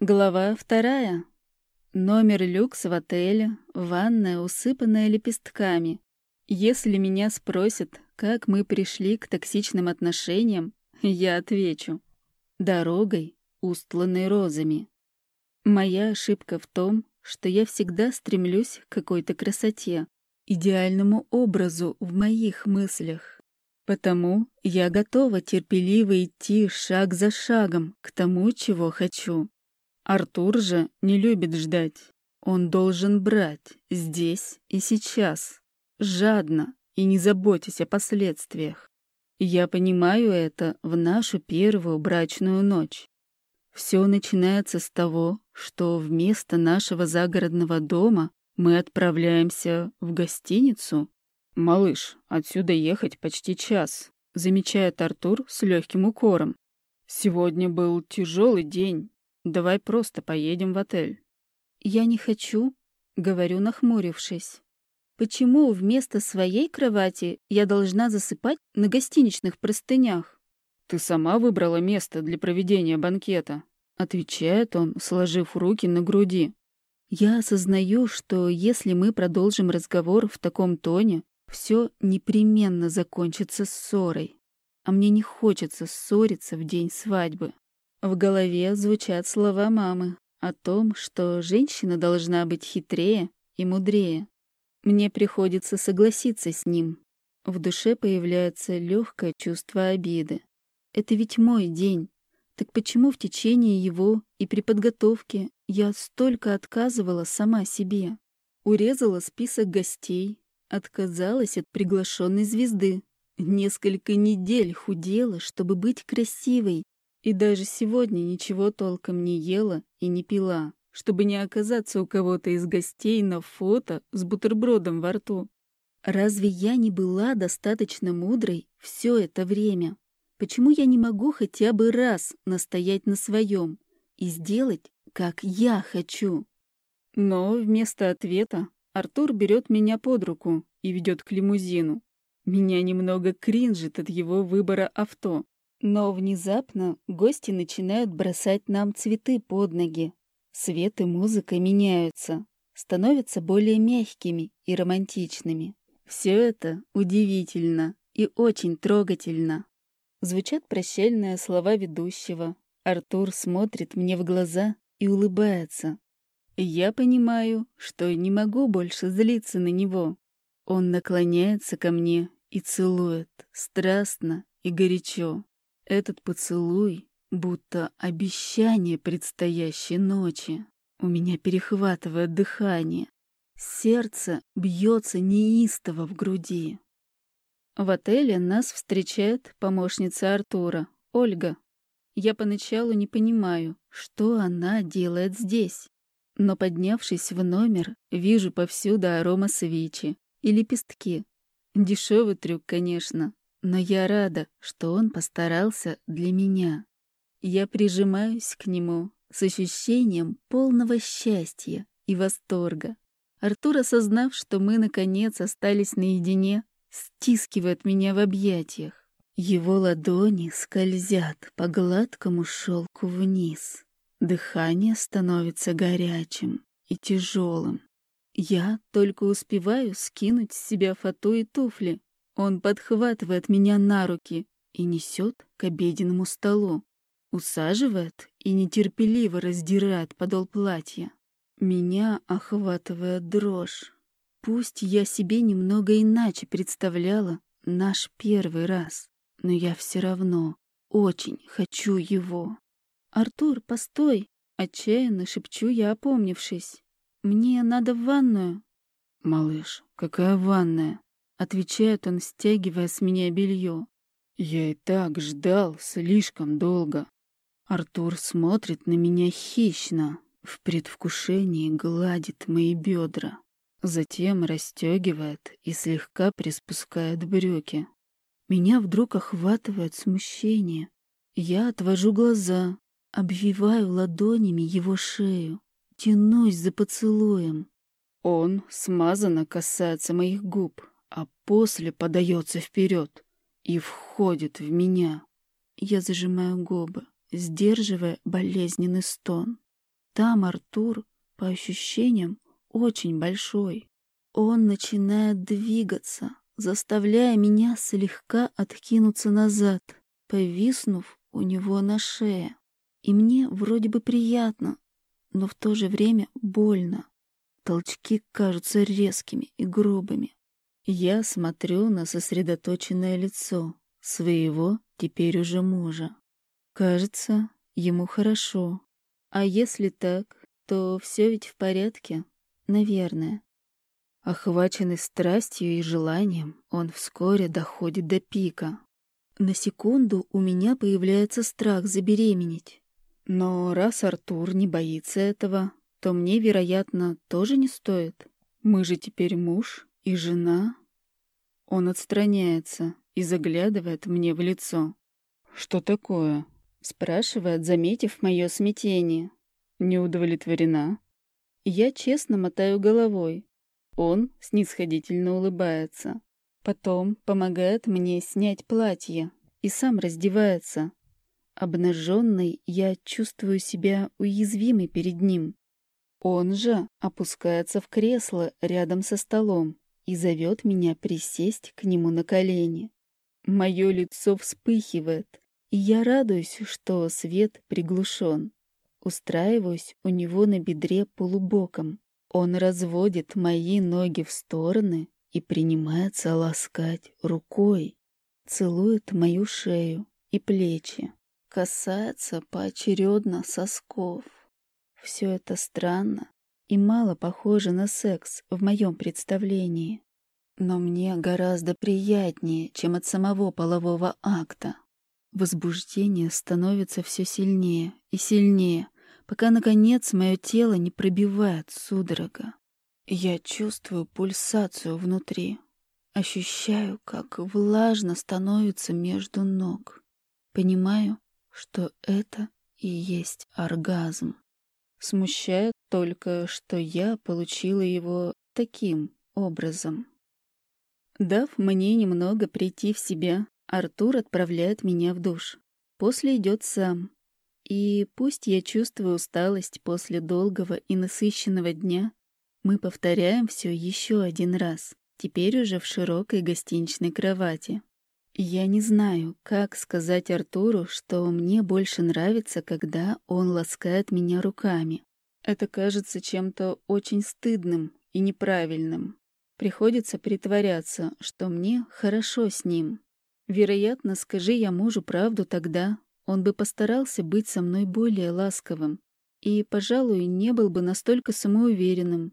Глава вторая. Номер люкс в отеле, ванная, усыпанная лепестками. Если меня спросят, как мы пришли к токсичным отношениям, я отвечу. Дорогой, устланной розами. Моя ошибка в том, что я всегда стремлюсь к какой-то красоте, идеальному образу в моих мыслях. Потому я готова терпеливо идти шаг за шагом к тому, чего хочу. Артур же не любит ждать. Он должен брать здесь и сейчас, жадно и не заботясь о последствиях. Я понимаю это в нашу первую брачную ночь. Все начинается с того, что вместо нашего загородного дома мы отправляемся в гостиницу. «Малыш, отсюда ехать почти час», — замечает Артур с легким укором. «Сегодня был тяжелый день, Давай просто поедем в отель. Я не хочу, говорю, нахмурившись. Почему вместо своей кровати я должна засыпать на гостиничных простынях? Ты сама выбрала место для проведения банкета, отвечает он, сложив руки на груди. Я осознаю, что если мы продолжим разговор в таком тоне, все непременно закончится ссорой. А мне не хочется ссориться в день свадьбы. В голове звучат слова мамы о том, что женщина должна быть хитрее и мудрее. Мне приходится согласиться с ним. В душе появляется легкое чувство обиды. Это ведь мой день. Так почему в течение его и при подготовке я столько отказывала сама себе? Урезала список гостей, отказалась от приглашенной звезды. Несколько недель худела, чтобы быть красивой, и даже сегодня ничего толком не ела и не пила, чтобы не оказаться у кого-то из гостей на фото с бутербродом во рту. Разве я не была достаточно мудрой все это время? Почему я не могу хотя бы раз настоять на своем и сделать, как я хочу? Но вместо ответа Артур берет меня под руку и ведет к лимузину. Меня немного кринжит от его выбора авто. Но внезапно гости начинают бросать нам цветы под ноги. Свет и музыка меняются, становятся более мягкими и романтичными. Все это удивительно и очень трогательно. Звучат прощальные слова ведущего. Артур смотрит мне в глаза и улыбается. Я понимаю, что не могу больше злиться на него. Он наклоняется ко мне и целует, страстно и горячо. Этот поцелуй будто обещание предстоящей ночи. У меня перехватывает дыхание. Сердце бьется неистово в груди. В отеле нас встречает помощница Артура, Ольга. Я поначалу не понимаю, что она делает здесь. Но поднявшись в номер, вижу повсюду арома свечи и лепестки. Дешевый трюк, конечно, но я рада, что он постарался для меня. Я прижимаюсь к нему с ощущением полного счастья и восторга. Артур, осознав, что мы, наконец, остались наедине, стискивает меня в объятиях. Его ладони скользят по гладкому шелку вниз. Дыхание становится горячим и тяжелым. Я только успеваю скинуть с себя фату и туфли, он подхватывает меня на руки и несет к обеденному столу. Усаживает и нетерпеливо раздирает подол платья. Меня охватывает дрожь. Пусть я себе немного иначе представляла наш первый раз, но я все равно очень хочу его. «Артур, постой!» — отчаянно шепчу я, опомнившись. «Мне надо в ванную». «Малыш, какая ванная?» Отвечает он, стягивая с меня белье. Я и так ждал слишком долго. Артур смотрит на меня хищно, в предвкушении гладит мои бедра. Затем расстегивает и слегка приспускает брюки. Меня вдруг охватывает смущение. Я отвожу глаза, обвиваю ладонями его шею, тянусь за поцелуем. Он смазанно касается моих губ, а после подается вперед и входит в меня. Я зажимаю губы, сдерживая болезненный стон. там Артур, по ощущениям, очень большой. Он начинает двигаться, заставляя меня слегка откинуться назад, повиснув у него на шее. И мне вроде бы приятно, но в то же время больно. Толчки кажутся резкими и грубыми. Я смотрю на сосредоточенное лицо своего теперь уже мужа. Кажется, ему хорошо. А если так, то все ведь в порядке, наверное. Охваченный страстью и желанием, он вскоре доходит до пика. На секунду у меня появляется страх забеременеть. Но раз Артур не боится этого, то мне, вероятно, тоже не стоит. Мы же теперь муж и жена. Он отстраняется и заглядывает мне в лицо. «Что такое?» — спрашивает, заметив мое смятение. «Не удовлетворена?» Я честно мотаю головой. Он снисходительно улыбается. Потом помогает мне снять платье и сам раздевается. Обнаженной я чувствую себя уязвимой перед ним. Он же опускается в кресло рядом со столом и зовет меня присесть к нему на колени. Мое лицо вспыхивает, и я радуюсь, что свет приглушен. Устраиваюсь у него на бедре полубоком. Он разводит мои ноги в стороны и принимается ласкать рукой. Целует мою шею и плечи. Касается поочередно сосков. Все это странно и мало похоже на секс в моем представлении. Но мне гораздо приятнее, чем от самого полового акта. Возбуждение становится все сильнее и сильнее, пока, наконец, мое тело не пробивает судорога. Я чувствую пульсацию внутри, ощущаю, как влажно становится между ног. Понимаю, что это и есть оргазм. Смущает только, что я получила его таким образом. Дав мне немного прийти в себя, Артур отправляет меня в душ. После идет сам. И пусть я чувствую усталость после долгого и насыщенного дня, мы повторяем все еще один раз, теперь уже в широкой гостиничной кровати. Я не знаю, как сказать Артуру, что мне больше нравится, когда он ласкает меня руками. Это кажется чем-то очень стыдным и неправильным. Приходится притворяться, что мне хорошо с ним. Вероятно, скажи я мужу правду тогда, он бы постарался быть со мной более ласковым и, пожалуй, не был бы настолько самоуверенным.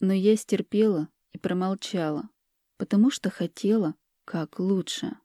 Но я стерпела и промолчала, потому что хотела как лучше.